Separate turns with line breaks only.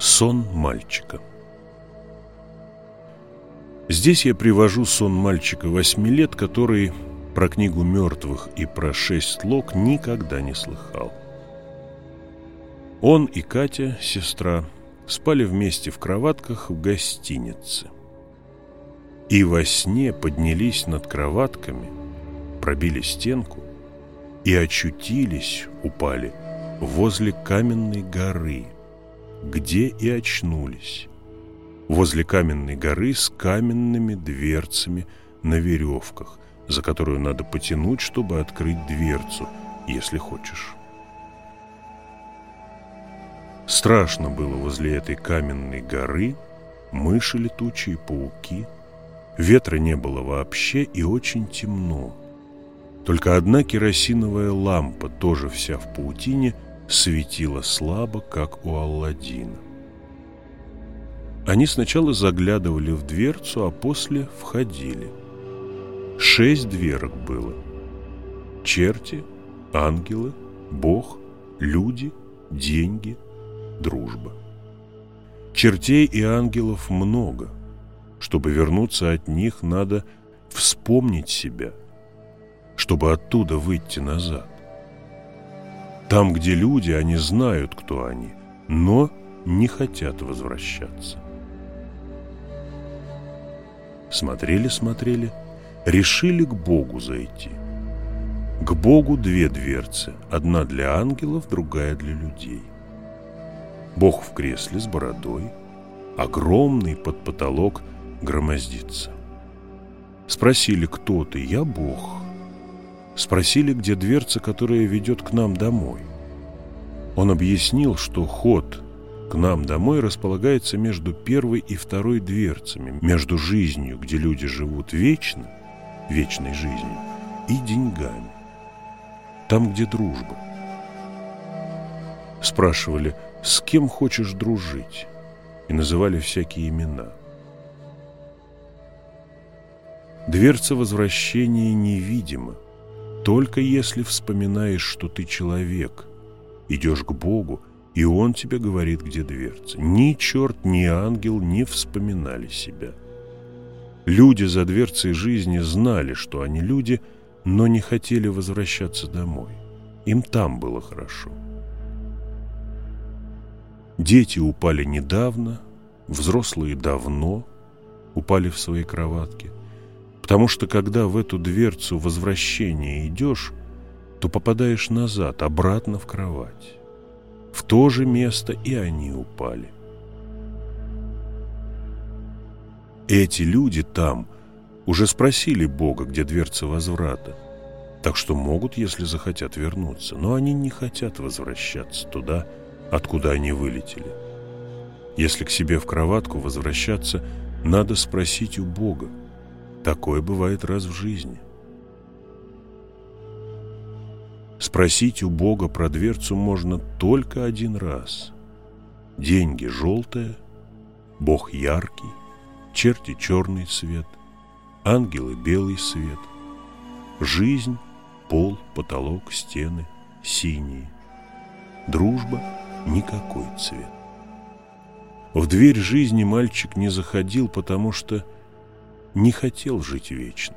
Сон мальчика Здесь я привожу сон мальчика восьми лет, который про книгу мертвых и про шесть слог никогда не слыхал. Он и Катя, сестра, спали вместе в кроватках в гостинице. И во сне поднялись над кроватками, пробили стенку и очутились, упали, возле каменной горы, где и очнулись. Возле каменной горы с каменными дверцами на веревках, за которую надо потянуть, чтобы открыть дверцу, если хочешь. Страшно было возле этой каменной горы, мыши летучие, пауки. Ветра не было вообще и очень темно. Только одна керосиновая лампа, тоже вся в паутине, светила слабо, как у Алладина. Они сначала заглядывали в дверцу, а после входили. Шесть дверок было. Черти, ангелы, Бог, люди, деньги – дружба. Чертей и ангелов много. Чтобы вернуться от них, надо вспомнить себя, чтобы оттуда выйти назад. Там, где люди, они знают, кто они, но не хотят возвращаться. Смотрели-смотрели, решили к Богу зайти. К Богу две дверцы, одна для ангелов, другая для людей. Бог в кресле с бородой, огромный под потолок громоздится. Спросили, кто ты? Я Бог. Спросили, где дверца, которая ведет к нам домой. Он объяснил, что ход к нам домой располагается между первой и второй дверцами, между жизнью, где люди живут вечно, вечной жизнью, и деньгами, там, где дружба. Спрашивали, с кем хочешь дружить, и называли всякие имена. Дверца возвращения невидима, только если вспоминаешь, что ты человек, идешь к Богу, и Он тебе говорит, где дверца. Ни черт, ни ангел не вспоминали себя. Люди за дверцей жизни знали, что они люди, но не хотели возвращаться домой. Им там было хорошо. Дети упали недавно, взрослые давно упали в свои кроватки. Потому что когда в эту дверцу возвращения идешь, то попадаешь назад, обратно в кровать. В то же место и они упали. Эти люди там уже спросили Бога, где дверца возврата, так что могут, если захотят, вернуться, но они не хотят возвращаться туда, откуда они вылетели. Если к себе в кроватку возвращаться, надо спросить у Бога. Такое бывает раз в жизни. Спросить у Бога про дверцу можно только один раз. Деньги желтые, Бог яркий, черти черный цвет, ангелы белый свет, жизнь, пол, потолок, стены синие, дружба – никакой цвет. В дверь жизни мальчик не заходил, потому что не хотел жить вечно.